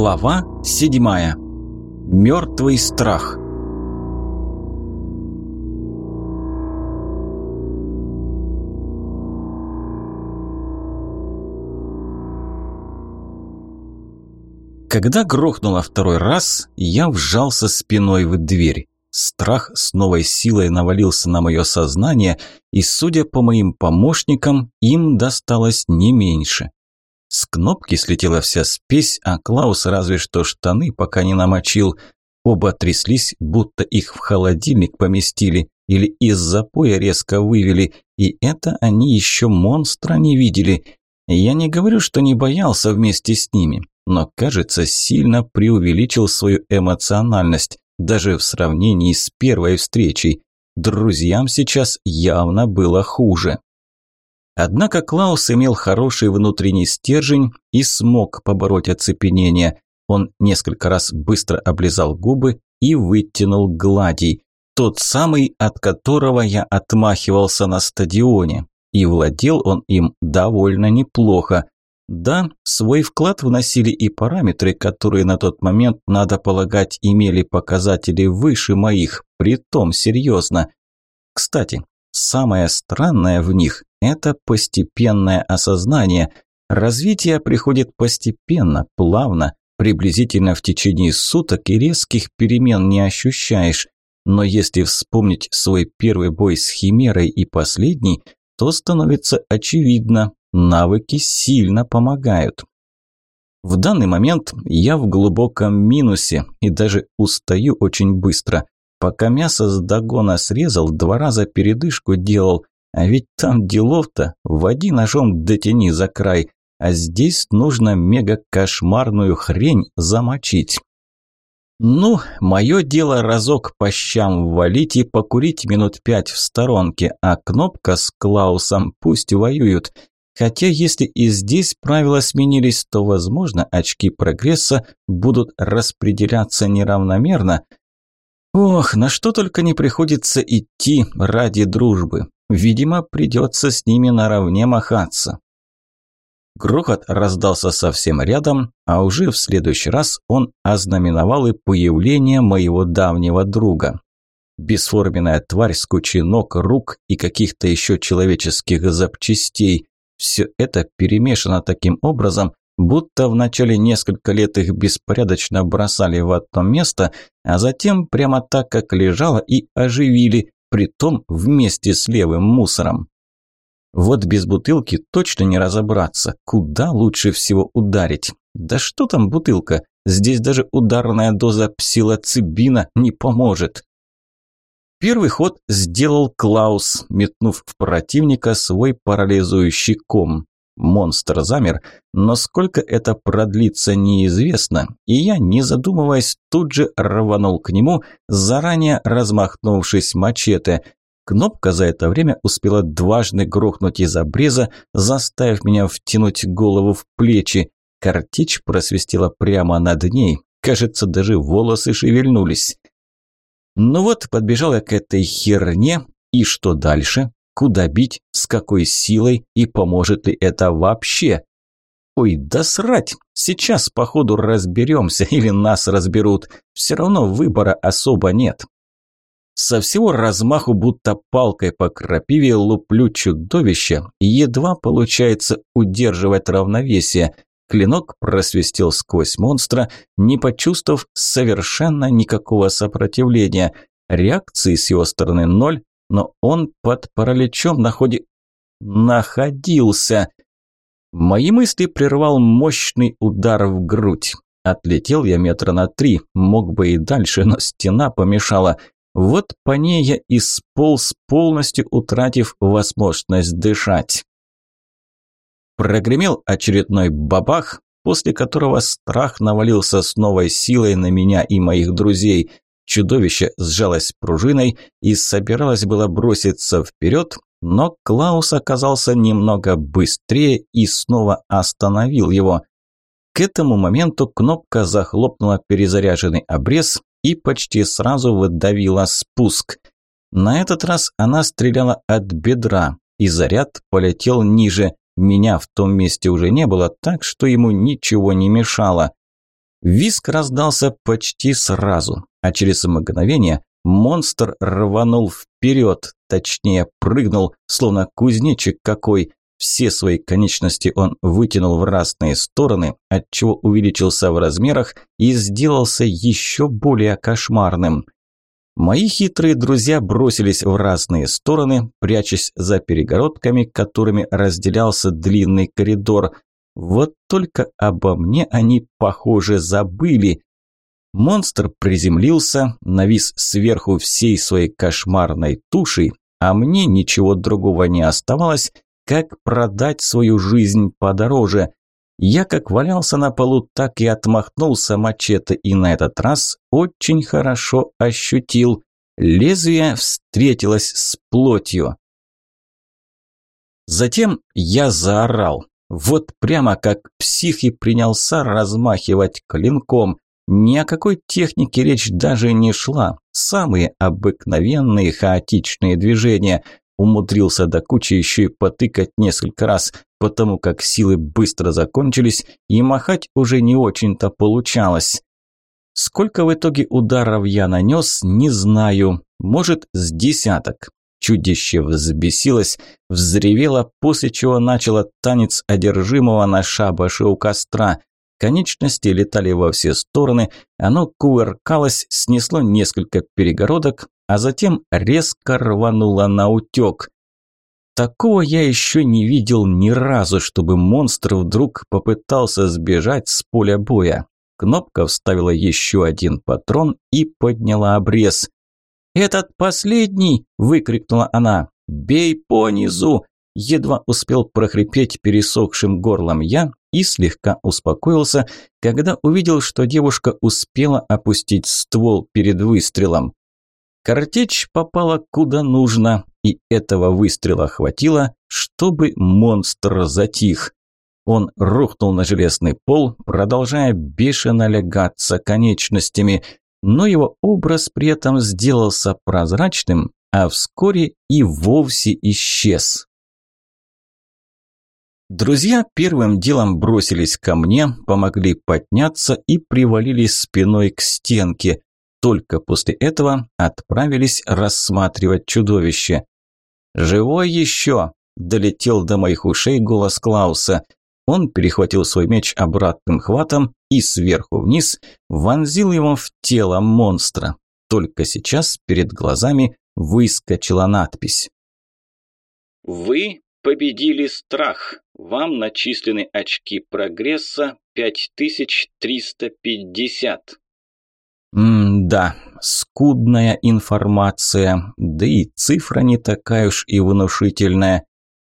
Глава седьмая. Мертвый страх. Когда грохнуло второй раз, я вжался спиной в дверь. Страх с новой силой навалился на мое сознание, и, судя по моим помощникам, им досталось не меньше. С кнопки слетела вся спесь, а Клаус разве что штаны пока не намочил. Оба тряслись, будто их в холодильник поместили или из запоя резко вывели, и это они еще монстра не видели. Я не говорю, что не боялся вместе с ними, но, кажется, сильно преувеличил свою эмоциональность, даже в сравнении с первой встречей. Друзьям сейчас явно было хуже. Однако Клаус имел хороший внутренний стержень и смог побороть оцепенение. Он несколько раз быстро облизал губы и вытянул гладий, тот самый, от которого я отмахивался на стадионе. И владел он им довольно неплохо. Да, свой вклад вносили и параметры, которые на тот момент, надо полагать, имели показатели выше моих, притом серьезно. Кстати, самое странное в них это постепенное осознание. Развитие приходит постепенно, плавно, приблизительно в течение суток и резких перемен не ощущаешь. Но если вспомнить свой первый бой с Химерой и последний, то становится очевидно, навыки сильно помогают. В данный момент я в глубоком минусе и даже устаю очень быстро. Пока мясо с догона срезал, два раза передышку делал, а ведь там делов-то, води ножом дотяни за край, а здесь нужно мега-кошмарную хрень замочить. Ну, мое дело разок по щам валить и покурить минут пять в сторонке, а Кнопка с Клаусом пусть воюют. Хотя если и здесь правила сменились, то, возможно, очки прогресса будут распределяться неравномерно. Ох, на что только не приходится идти ради дружбы. Видимо, придется с ними наравне махаться. Грохот раздался совсем рядом, а уже в следующий раз он ознаменовал и появление моего давнего друга. Бесформенная тварь с кучей ног, рук и каких-то еще человеческих запчастей. Все это перемешано таким образом, будто в начале несколько лет их беспорядочно бросали в одно место, а затем прямо так, как лежало, и оживили, притом вместе с левым мусором. Вот без бутылки точно не разобраться, куда лучше всего ударить. Да что там бутылка, здесь даже ударная доза псилоцибина не поможет. Первый ход сделал Клаус, метнув в противника свой парализующий ком. Монстр замер, но сколько это продлится неизвестно, и я, не задумываясь, тут же рванул к нему, заранее размахнувшись мачете. Кнопка за это время успела дважды грохнуть из обреза, заставив меня втянуть голову в плечи. Картечь просвистела прямо над ней, кажется, даже волосы шевельнулись. Ну вот, подбежал я к этой херне, и что дальше? Куда бить, с какой силой и поможет ли это вообще? Ой, да срать! Сейчас, походу, разберемся или нас разберут. Все равно выбора особо нет. Со всего размаху, будто палкой по крапиве, луплю чудовище, едва получается удерживать равновесие. Клинок просвистел сквозь монстра, не почувствовав совершенно никакого сопротивления. Реакции с его стороны ноль, но он под параличом находи... находился. Мои мысли прервал мощный удар в грудь. Отлетел я метра на три, мог бы и дальше, но стена помешала. Вот по ней я и сполз, полностью утратив возможность дышать. Прогремел очередной бабах, после которого страх навалился с новой силой на меня и моих друзей. Чудовище сжалось пружиной и собиралось было броситься вперед, но Клаус оказался немного быстрее и снова остановил его. К этому моменту кнопка захлопнула перезаряженный обрез и почти сразу выдавила спуск. На этот раз она стреляла от бедра, и заряд полетел ниже. Меня в том месте уже не было, так что ему ничего не мешало. Виск раздался почти сразу, а через мгновение монстр рванул вперед, точнее прыгнул, словно кузнечик какой. Все свои конечности он вытянул в разные стороны, отчего увеличился в размерах и сделался еще более кошмарным. Мои хитрые друзья бросились в разные стороны, прячась за перегородками, которыми разделялся длинный коридор. Вот только обо мне они, похоже, забыли. Монстр приземлился, навис сверху всей своей кошмарной тушей, а мне ничего другого не оставалось, как продать свою жизнь подороже. Я как валялся на полу, так и отмахнулся мачете и на этот раз очень хорошо ощутил. Лезвие встретилось с плотью. Затем я заорал. Вот прямо как псих и принялся размахивать клинком. Ни о какой технике речь даже не шла. Самые обыкновенные хаотичные движения – Умудрился до кучи еще и потыкать несколько раз, потому как силы быстро закончились и махать уже не очень-то получалось. Сколько в итоге ударов я нанес, не знаю. Может, с десяток. Чудище взбесилось, взревело, после чего начало танец одержимого на шабаше у костра. Конечности летали во все стороны, оно кувыркалось, снесло несколько перегородок, а затем резко рвануло на утек. Такого я еще не видел ни разу, чтобы монстр вдруг попытался сбежать с поля боя. Кнопка вставила еще один патрон и подняла обрез. «Этот последний!» – выкрикнула она. «Бей по низу!» Едва успел прохрипеть пересохшим горлом я и слегка успокоился, когда увидел, что девушка успела опустить ствол перед выстрелом. Картечь попала куда нужно, и этого выстрела хватило, чтобы монстр затих. Он рухнул на железный пол, продолжая бешено лягаться конечностями, но его образ при этом сделался прозрачным, а вскоре и вовсе исчез. Друзья первым делом бросились ко мне, помогли подняться и привалились спиной к стенке. Только после этого отправились рассматривать чудовище. «Живой еще!» – долетел до моих ушей голос Клауса. Он перехватил свой меч обратным хватом и сверху вниз вонзил его в тело монстра. Только сейчас перед глазами выскочила надпись. «Вы победили страх. Вам начислены очки прогресса 5350». М-да, скудная информация, да и цифра не такая уж и внушительная.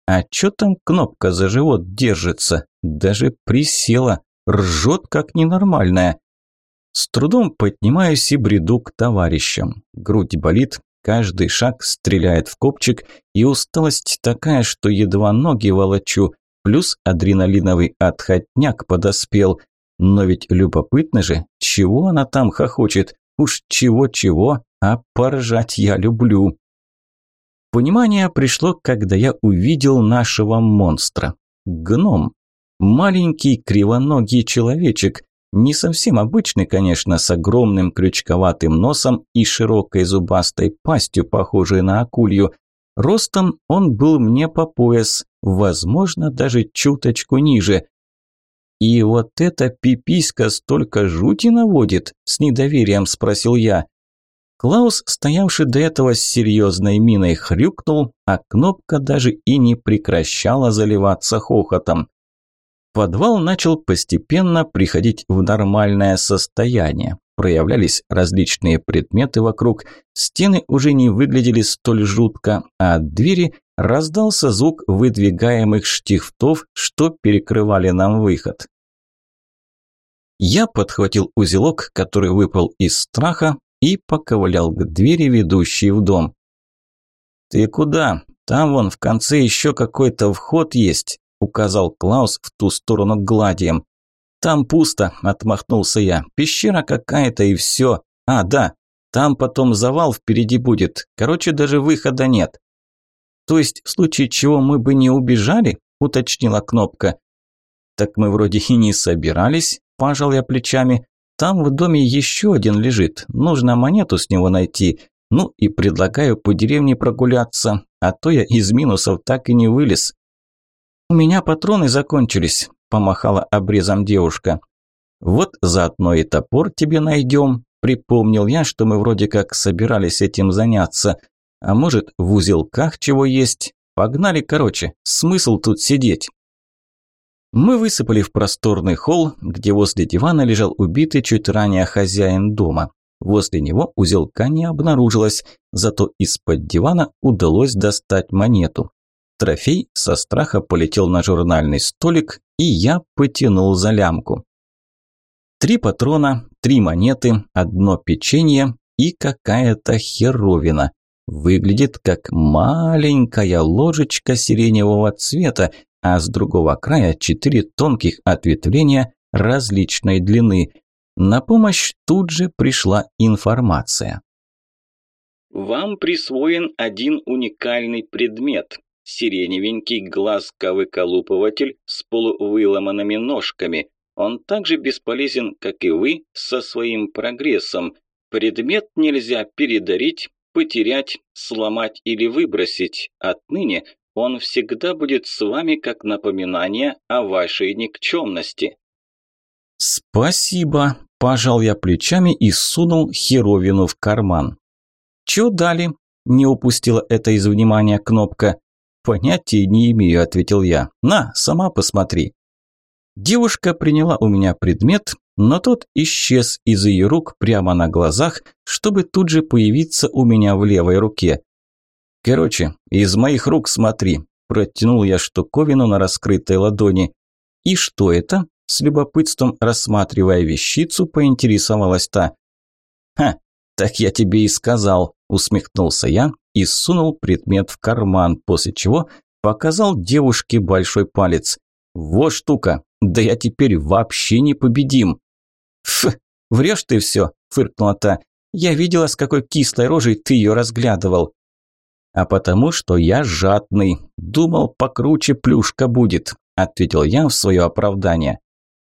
А чё там кнопка за живот держится? Даже присела, ржет как ненормальная. С трудом поднимаюсь и бреду к товарищам. Грудь болит, каждый шаг стреляет в копчик, и усталость такая, что едва ноги волочу, плюс адреналиновый отходняк подоспел – но ведь любопытно же, чего она там хохочет? Уж чего-чего, а поржать я люблю. Понимание пришло, когда я увидел нашего монстра. Гном. Маленький кривоногий человечек. Не совсем обычный, конечно, с огромным крючковатым носом и широкой зубастой пастью, похожей на акулью. Ростом он был мне по пояс, возможно, даже чуточку ниже. «И вот эта пиписька столько жути наводит?» – с недоверием спросил я. Клаус, стоявший до этого с серьезной миной, хрюкнул, а кнопка даже и не прекращала заливаться хохотом. Подвал начал постепенно приходить в нормальное состояние. Проявлялись различные предметы вокруг, стены уже не выглядели столь жутко, а от двери раздался звук выдвигаемых штифтов, что перекрывали нам выход. Я подхватил узелок, который выпал из страха, и поковылял к двери, ведущей в дом. «Ты куда? Там вон в конце еще какой-то вход есть», – указал Клаус в ту сторону гладием. «Там пусто», – отмахнулся я. «Пещера какая-то и все. А, да, там потом завал впереди будет. Короче, даже выхода нет». «То есть, в случае чего мы бы не убежали?» – уточнила Кнопка. «Так мы вроде и не собирались», – пожал я плечами. там в доме еще один лежит. Нужно монету с него найти. Ну и предлагаю по деревне прогуляться, а то я из минусов так и не вылез. У меня патроны закончились, помахала обрезом девушка. Вот заодно и топор тебе найдем. Припомнил я, что мы вроде как собирались этим заняться. А может, в узелках чего есть? Погнали, короче, смысл тут сидеть. Мы высыпали в просторный холл, где возле дивана лежал убитый чуть ранее хозяин дома. Возле него узелка не обнаружилось, зато из-под дивана удалось достать монету. Трофей со страха полетел на журнальный столик, и я потянул за лямку. Три патрона, три монеты, одно печенье и какая-то херовина. Выглядит как маленькая ложечка сиреневого цвета, а с другого края четыре тонких ответвления различной длины. На помощь тут же пришла информация. Вам присвоен один уникальный предмет – сиреневенький глаз-выколупыватель с полувыломанными ножками. Он также бесполезен, как и вы, со своим прогрессом. Предмет нельзя передарить, потерять, сломать или выбросить. Отныне он всегда будет с вами как напоминание о вашей никчемности. Спасибо, пожал я плечами и сунул херовину в карман. Чё дали? Не упустила это из внимания кнопка. Понятия не имею, ответил я. На, сама посмотри. Девушка приняла у меня предмет, но тот исчез из ее рук прямо на глазах, чтобы тут же появиться у меня в левой руке. «Короче, из моих рук смотри», – протянул я штуковину на раскрытой ладони. «И что это?» – с любопытством рассматривая вещицу, поинтересовалась та. «Ха, так я тебе и сказал», – усмехнулся я и сунул предмет в карман, после чего показал девушке большой палец. «Вот штука, да я теперь вообще не победим». «Ф, врешь ты все», – фыркнула та. «Я видела, с какой кислой рожей ты ее разглядывал а потому что я жадный. Думал, покруче плюшка будет», – ответил я в свое оправдание.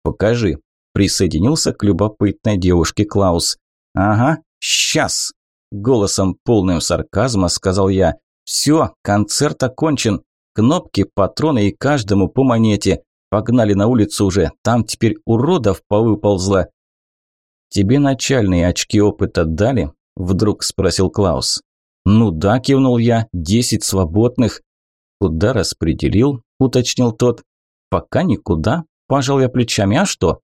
«Покажи», – присоединился к любопытной девушке Клаус. «Ага, сейчас», – голосом полным сарказма сказал я. «Все, концерт окончен. Кнопки, патроны и каждому по монете. Погнали на улицу уже, там теперь уродов повыползло». «Тебе начальные очки опыта дали?» – вдруг спросил Клаус. «Ну да», – кивнул я, – «десять свободных». «Куда распределил?» – уточнил тот. «Пока никуда», – пожал я плечами, «а что?»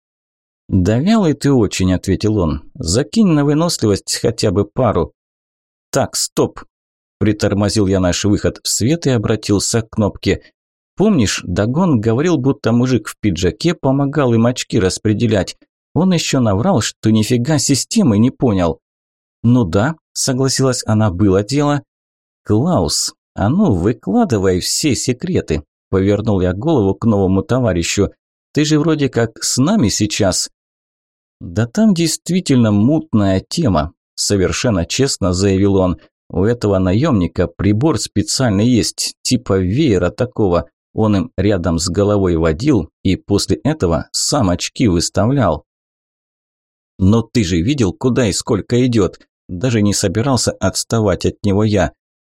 «Да вялый ты очень», – ответил он. «Закинь на выносливость хотя бы пару». «Так, стоп», – притормозил я наш выход в свет и обратился к кнопке. «Помнишь, Дагон говорил, будто мужик в пиджаке помогал им очки распределять. Он еще наврал, что нифига системы не понял». «Ну да», – согласилась она, – «было дело». «Клаус, а ну выкладывай все секреты», – повернул я голову к новому товарищу. «Ты же вроде как с нами сейчас». «Да там действительно мутная тема», – совершенно честно заявил он. «У этого наемника прибор специальный есть, типа веера такого. Он им рядом с головой водил и после этого сам очки выставлял». «Но ты же видел, куда и сколько идет. Даже не собирался отставать от него я.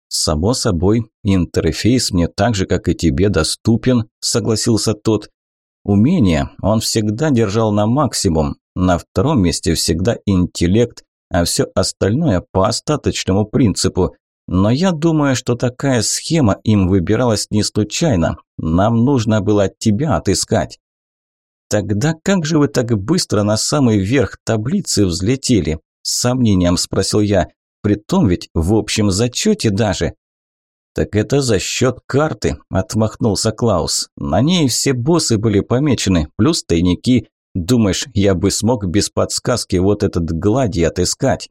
«Само собой, интерфейс мне так же, как и тебе, доступен», – согласился тот. «Умение он всегда держал на максимум. На втором месте всегда интеллект, а все остальное по остаточному принципу. Но я думаю, что такая схема им выбиралась не случайно. Нам нужно было тебя отыскать». «Тогда как же вы так быстро на самый верх таблицы взлетели?» С сомнением спросил я. Притом ведь в общем зачете даже. «Так это за счет карты», – отмахнулся Клаус. «На ней все боссы были помечены, плюс тайники. Думаешь, я бы смог без подсказки вот этот гладий отыскать?»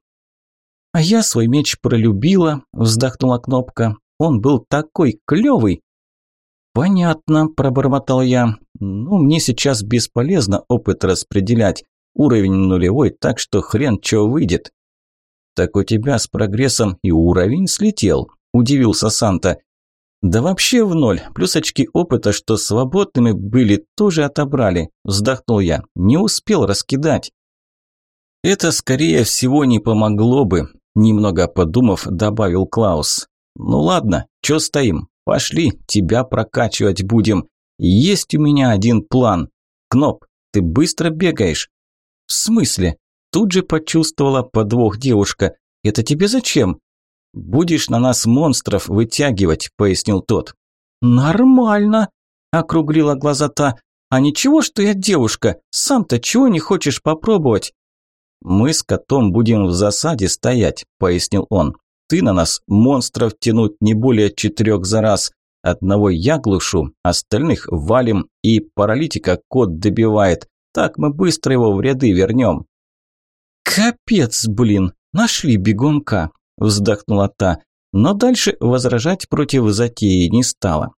«А я свой меч пролюбила», – вздохнула Кнопка. «Он был такой клёвый». «Понятно», – пробормотал я. «Ну, мне сейчас бесполезно опыт распределять. Уровень нулевой, так что хрен чё выйдет. Так у тебя с прогрессом и уровень слетел, удивился Санта. Да вообще в ноль, плюс очки опыта, что свободными были, тоже отобрали, вздохнул я, не успел раскидать. Это, скорее всего, не помогло бы, немного подумав, добавил Клаус. Ну ладно, чё стоим? Пошли, тебя прокачивать будем. Есть у меня один план. Кноп, ты быстро бегаешь. В смысле? Тут же почувствовала подвох девушка. Это тебе зачем? Будешь на нас монстров вытягивать, пояснил тот. Нормально, округлила глаза та. А ничего, что я девушка. Сам-то чего не хочешь попробовать? Мы с котом будем в засаде стоять, пояснил он. Ты на нас монстров тянуть не более четырех за раз. Одного я глушу, остальных валим, и паралитика кот добивает. Так мы быстро его в ряды вернем. Капец, блин, нашли бегунка, вздохнула та, но дальше возражать против затеи не стала.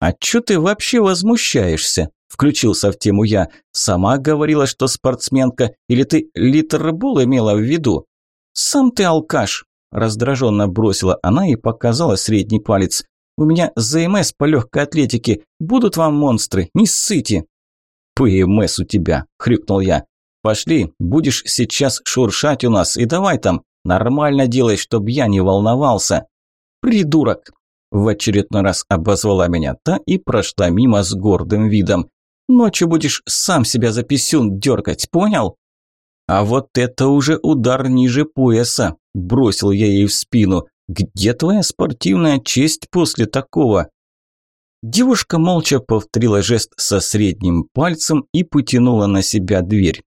«А чё ты вообще возмущаешься?» – включился в тему я. «Сама говорила, что спортсменка, или ты литербол имела в виду?» «Сам ты алкаш!» Раздраженно бросила она и показала средний палец. «У меня ЗМС по легкой атлетике. Будут вам монстры, не ссыте!» «ПМС у тебя!» – хрюкнул я. «Пошли, будешь сейчас шуршать у нас, и давай там, нормально делай, чтоб я не волновался!» «Придурок!» – в очередной раз обозвала меня та и прошла мимо с гордым видом. «Ночью будешь сам себя за писюн дергать, понял?» А вот это уже удар ниже пояса, бросил я ей в спину. Где твоя спортивная честь после такого? Девушка молча повторила жест со средним пальцем и потянула на себя дверь.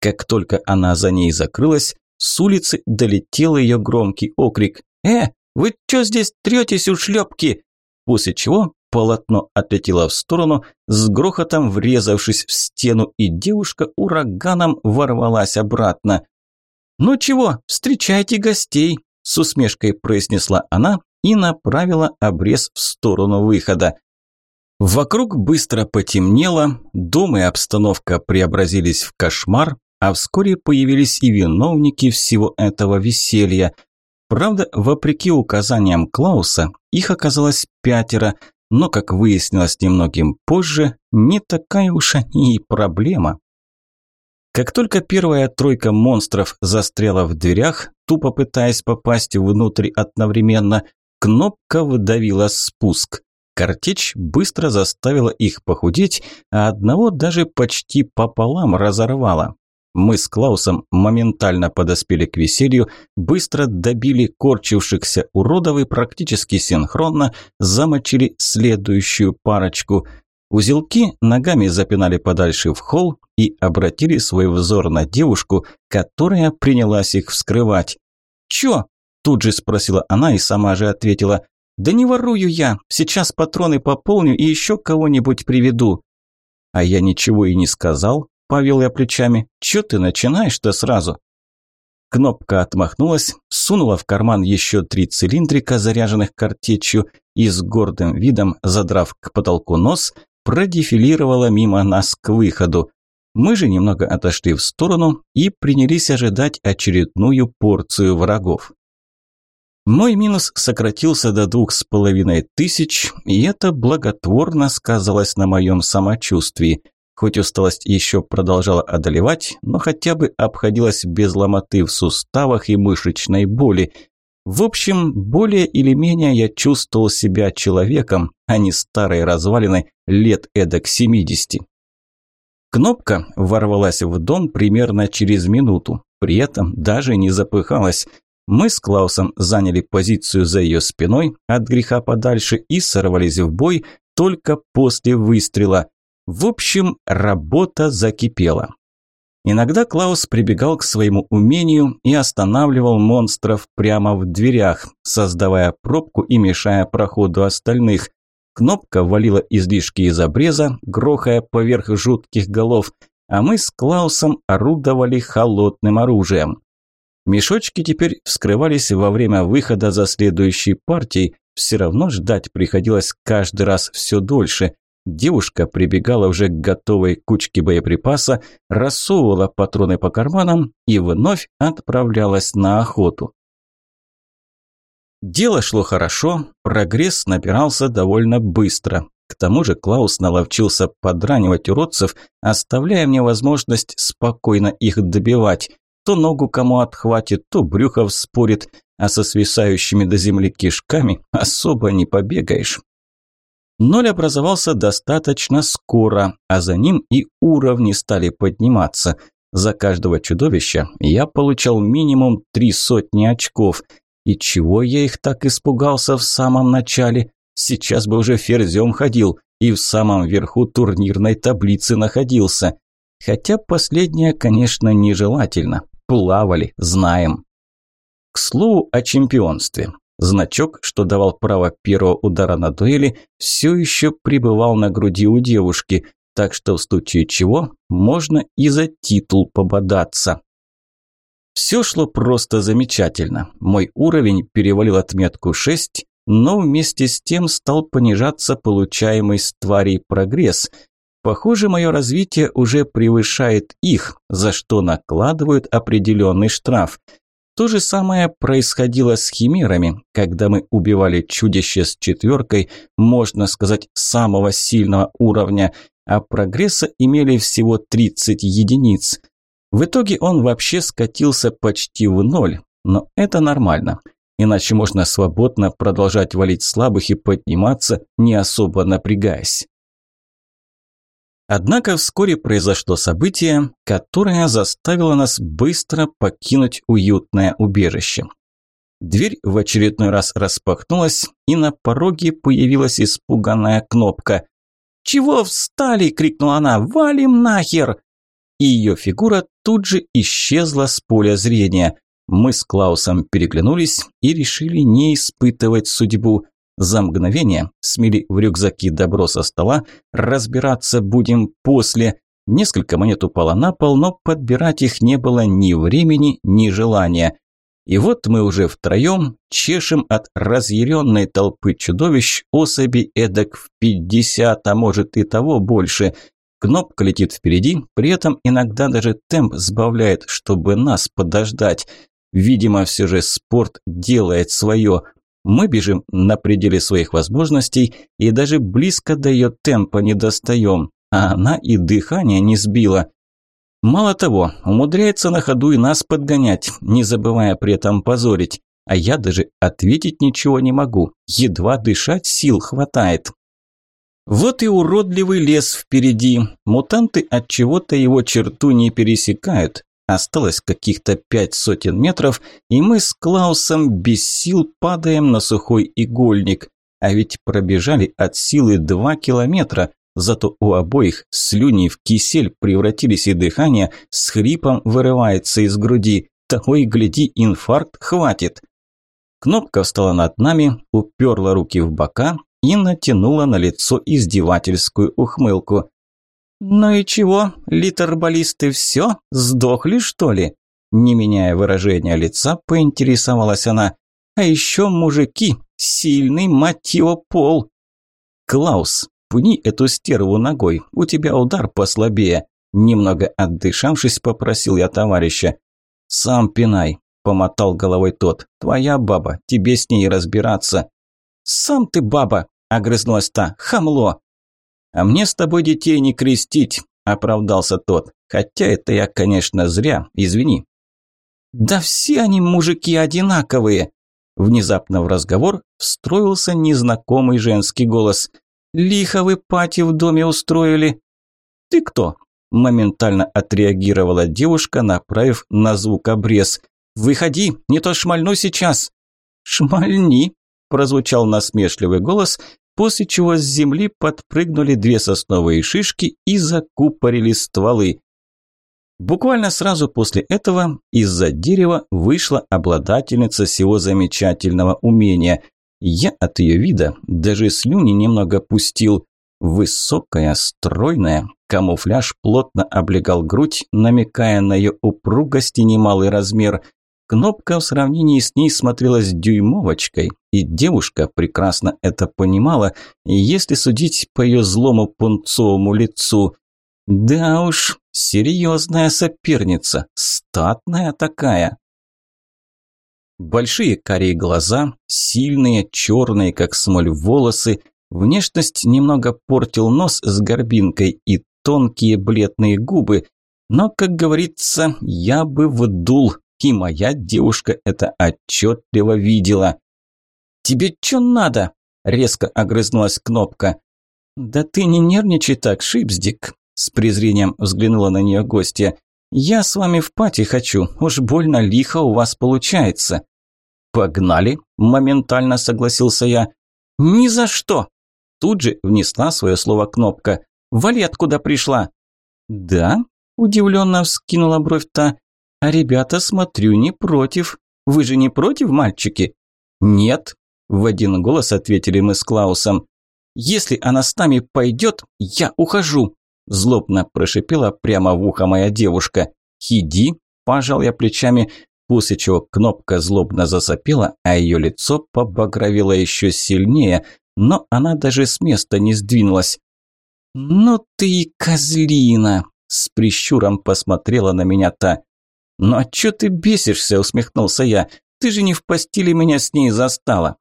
Как только она за ней закрылась, с улицы долетел ее громкий окрик. «Э, вы что здесь третесь шлепки?» После чего Полотно отлетело в сторону, с грохотом врезавшись в стену, и девушка ураганом ворвалась обратно. «Ну чего, встречайте гостей!» – с усмешкой произнесла она и направила обрез в сторону выхода. Вокруг быстро потемнело, дом и обстановка преобразились в кошмар, а вскоре появились и виновники всего этого веселья. Правда, вопреки указаниям Клауса, их оказалось пятеро, но, как выяснилось немногим позже, не такая уж они и проблема. Как только первая тройка монстров застряла в дверях, тупо пытаясь попасть внутрь одновременно, кнопка выдавила спуск. Картечь быстро заставила их похудеть, а одного даже почти пополам разорвала. Мы с Клаусом моментально подоспели к веселью, быстро добили корчившихся уродов и практически синхронно замочили следующую парочку. Узелки ногами запинали подальше в холл и обратили свой взор на девушку, которая принялась их вскрывать. «Чё?» – тут же спросила она и сама же ответила. «Да не ворую я, сейчас патроны пополню и еще кого-нибудь приведу». А я ничего и не сказал, Повел я плечами. «Чё ты начинаешь-то сразу?» Кнопка отмахнулась, сунула в карман еще три цилиндрика, заряженных картечью, и с гордым видом, задрав к потолку нос, продефилировала мимо нас к выходу. Мы же немного отошли в сторону и принялись ожидать очередную порцию врагов. Мой минус сократился до двух с половиной тысяч, и это благотворно сказалось на моем самочувствии. Хоть усталость еще продолжала одолевать, но хотя бы обходилась без ломоты в суставах и мышечной боли. В общем, более или менее я чувствовал себя человеком, а не старой развалиной лет эдак 70. Кнопка ворвалась в дом примерно через минуту, при этом даже не запыхалась. Мы с Клаусом заняли позицию за ее спиной от греха подальше и сорвались в бой только после выстрела. В общем, работа закипела. Иногда Клаус прибегал к своему умению и останавливал монстров прямо в дверях, создавая пробку и мешая проходу остальных. Кнопка валила излишки из обреза, грохая поверх жутких голов, а мы с Клаусом орудовали холодным оружием. Мешочки теперь вскрывались во время выхода за следующей партией, все равно ждать приходилось каждый раз все дольше. Девушка прибегала уже к готовой кучке боеприпаса, рассовывала патроны по карманам и вновь отправлялась на охоту. Дело шло хорошо, прогресс набирался довольно быстро. К тому же Клаус наловчился подранивать уродцев, оставляя мне возможность спокойно их добивать. то ногу кому отхватит, то брюхо вспорит, а со свисающими до земли кишками особо не побегаешь. Ноль образовался достаточно скоро, а за ним и уровни стали подниматься. За каждого чудовища я получал минимум три сотни очков. И чего я их так испугался в самом начале? Сейчас бы уже ферзем ходил и в самом верху турнирной таблицы находился. Хотя последнее, конечно, нежелательно. Плавали, знаем. К слову о чемпионстве. Значок, что давал право первого удара на дуэли, все еще пребывал на груди у девушки, так что в случае чего можно и за титул пободаться. Все шло просто замечательно. Мой уровень перевалил отметку 6, но вместе с тем стал понижаться получаемый с тварей прогресс. Похоже, мое развитие уже превышает их, за что накладывают определенный штраф. То же самое происходило с химерами, когда мы убивали чудище с четверкой, можно сказать, самого сильного уровня, а прогресса имели всего 30 единиц. В итоге он вообще скатился почти в ноль, но это нормально. Иначе можно свободно продолжать валить слабых и подниматься, не особо напрягаясь. Однако вскоре произошло событие, которое заставило нас быстро покинуть уютное убежище. Дверь в очередной раз распахнулась, и на пороге появилась испуганная кнопка. «Чего встали?» – крикнула она. «Валим нахер!» И ее фигура тут же исчезла с поля зрения. Мы с Клаусом переглянулись и решили не испытывать судьбу. За мгновение смели в рюкзаки добро со стола, разбираться будем после. Несколько монет упало на пол, но подбирать их не было ни времени, ни желания. И вот мы уже втроем чешем от разъяренной толпы чудовищ особи эдак в пятьдесят, а может и того больше. Кнопка летит впереди, при этом иногда даже темп сбавляет, чтобы нас подождать. Видимо, все же спорт делает свое. Мы бежим на пределе своих возможностей и даже близко до ее темпа не достаем, а она и дыхание не сбила. Мало того, умудряется на ходу и нас подгонять, не забывая при этом позорить. А я даже ответить ничего не могу, едва дышать сил хватает. Вот и уродливый лес впереди. Мутанты от чего-то его черту не пересекают. Осталось каких-то пять сотен метров, и мы с Клаусом без сил падаем на сухой игольник. А ведь пробежали от силы два километра, Зато у обоих слюни в кисель превратились и дыхание с хрипом вырывается из груди. Того и гляди, инфаркт хватит. Кнопка встала над нами, уперла руки в бока и натянула на лицо издевательскую ухмылку. «Ну и чего, литерболисты, все? Сдохли, что ли?» Не меняя выражения лица, поинтересовалась она. «А еще мужики, сильный, мать его, пол!» «Клаус, Пни эту стерву ногой, у тебя удар послабее. Немного отдышавшись, попросил я товарища. Сам пинай, помотал головой тот. Твоя баба, тебе с ней разбираться. Сам ты баба, огрызнулась та. Хамло. А мне с тобой детей не крестить, оправдался тот. Хотя это я, конечно, зря, извини. Да все они мужики одинаковые. Внезапно в разговор встроился незнакомый женский голос. Лихо вы пати в доме устроили. Ты кто? Моментально отреагировала девушка, направив на звук обрез. Выходи, не то шмальну сейчас. Шмальни, прозвучал насмешливый голос, после чего с земли подпрыгнули две сосновые шишки и закупорили стволы. Буквально сразу после этого из-за дерева вышла обладательница всего замечательного умения. Я от ее вида даже слюни немного пустил. Высокая, стройная, камуфляж плотно облегал грудь, намекая на ее упругость и немалый размер. Кнопка в сравнении с ней смотрелась дюймовочкой, и девушка прекрасно это понимала, если судить по ее злому пунцовому лицу. Да уж, серьезная соперница, статная такая. Большие карие глаза, сильные, черные, как смоль волосы. Внешность немного портил нос с горбинкой и тонкие бледные губы. Но, как говорится, я бы вдул, и моя девушка это отчетливо видела. «Тебе чё надо?» – резко огрызнулась кнопка. «Да ты не нервничай так, Шипсдик», – с презрением взглянула на нее гостья. «Я с вами в пати хочу, уж больно лихо у вас получается». «Погнали», – моментально согласился я. «Ни за что!» Тут же внесла свое слово кнопка. «Вали, откуда пришла!» «Да?» – удивленно вскинула бровь та. «А ребята, смотрю, не против. Вы же не против, мальчики?» «Нет», – в один голос ответили мы с Клаусом. «Если она с нами пойдет, я ухожу», – злобно прошипела прямо в ухо моя девушка. «Иди», – пожал я плечами, после чего кнопка злобно засопела, а ее лицо побагровело еще сильнее, но она даже с места не сдвинулась. «Ну ты и козлина!» – с прищуром посмотрела на меня та. «Ну а чё ты бесишься?» – усмехнулся я. «Ты же не в постели меня с ней застала».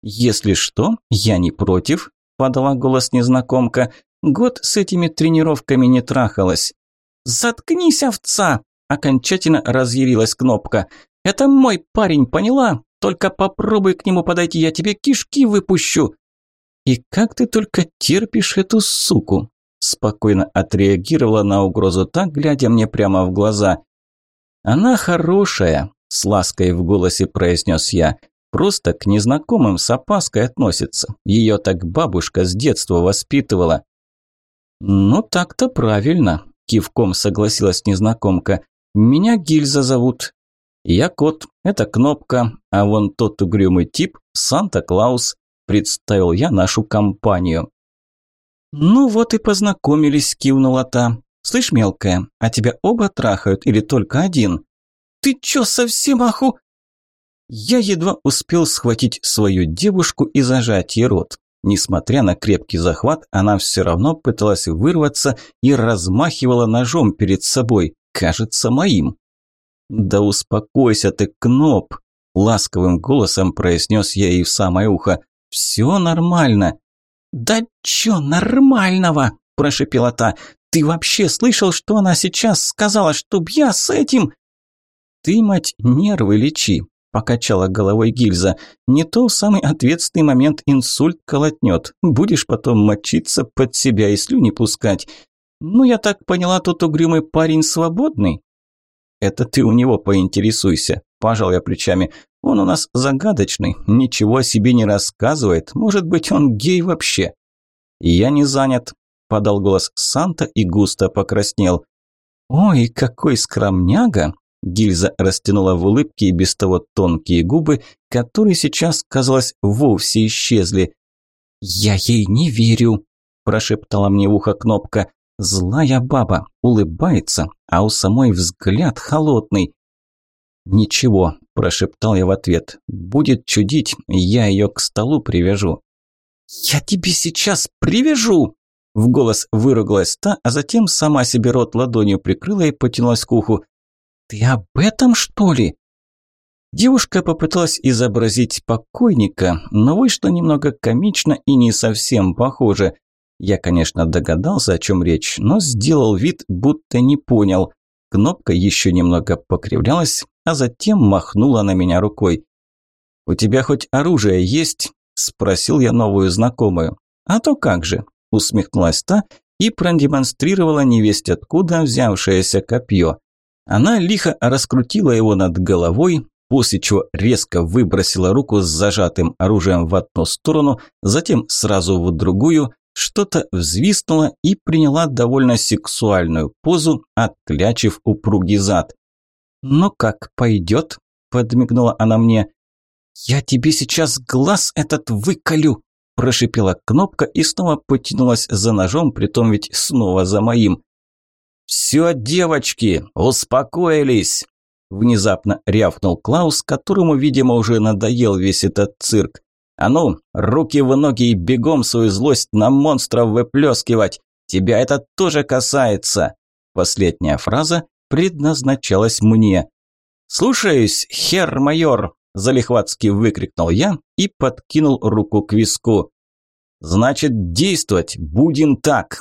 «Если что, я не против», – подала голос незнакомка. «Год с этими тренировками не трахалась». «Заткнись, овца!» Окончательно разъярилась кнопка. «Это мой парень, поняла? Только попробуй к нему подойти, я тебе кишки выпущу!» «И как ты только терпишь эту суку?» Спокойно отреагировала на угрозу так, глядя мне прямо в глаза. «Она хорошая», – с лаской в голосе произнес я. «Просто к незнакомым с опаской относится. Ее так бабушка с детства воспитывала». «Ну так-то правильно», – кивком согласилась незнакомка. Меня Гильза зовут. Я кот, это кнопка, а вон тот угрюмый тип – Санта-Клаус. Представил я нашу компанию. Ну вот и познакомились, кивнула та. Слышь, мелкая, а тебя оба трахают или только один? Ты чё, совсем оху? Я едва успел схватить свою девушку и зажать ей рот. Несмотря на крепкий захват, она все равно пыталась вырваться и размахивала ножом перед собой кажется моим. «Да успокойся ты, Кноп!» – ласковым голосом произнес я ей в самое ухо. «Все нормально». «Да чё нормального?» – прошепела та. «Ты вообще слышал, что она сейчас сказала, чтоб я с этим...» «Ты, мать, нервы лечи», – покачала головой гильза. «Не то в самый ответственный момент инсульт колотнет. Будешь потом мочиться под себя и слюни пускать. «Ну, я так поняла, тот угрюмый парень свободный?» «Это ты у него поинтересуйся», – пожал я плечами. «Он у нас загадочный, ничего о себе не рассказывает. Может быть, он гей вообще?» «Я не занят», – подал голос Санта и густо покраснел. «Ой, какой скромняга!» Гильза растянула в улыбке и без того тонкие губы, которые сейчас, казалось, вовсе исчезли. «Я ей не верю», – прошептала мне в ухо кнопка. Злая баба, улыбается, а у самой взгляд холодный. «Ничего», – прошептал я в ответ. «Будет чудить, я ее к столу привяжу». «Я тебе сейчас привяжу!» В голос выругалась та, а затем сама себе рот ладонью прикрыла и потянулась к уху. «Ты об этом, что ли?» Девушка попыталась изобразить покойника, но вышло немного комично и не совсем похоже. Я, конечно, догадался, о чем речь, но сделал вид, будто не понял. Кнопка еще немного покривлялась, а затем махнула на меня рукой. «У тебя хоть оружие есть?» – спросил я новую знакомую. «А то как же!» – усмехнулась та и продемонстрировала невесть откуда взявшееся копье. Она лихо раскрутила его над головой, после чего резко выбросила руку с зажатым оружием в одну сторону, затем сразу в другую, что-то взвистнула и приняла довольно сексуальную позу, отклячив упругий зад. «Ну как, пойдет?» – подмигнула она мне. «Я тебе сейчас глаз этот выколю!» – прошипела кнопка и снова потянулась за ножом, притом ведь снова за моим. «Все, девочки, успокоились!» Внезапно рявкнул Клаус, которому, видимо, уже надоел весь этот цирк. А ну, руки в ноги и бегом свою злость на монстров выплескивать. Тебя это тоже касается. Последняя фраза предназначалась мне. «Слушаюсь, хер-майор!» – залихватски выкрикнул я и подкинул руку к виску. «Значит, действовать будем так!»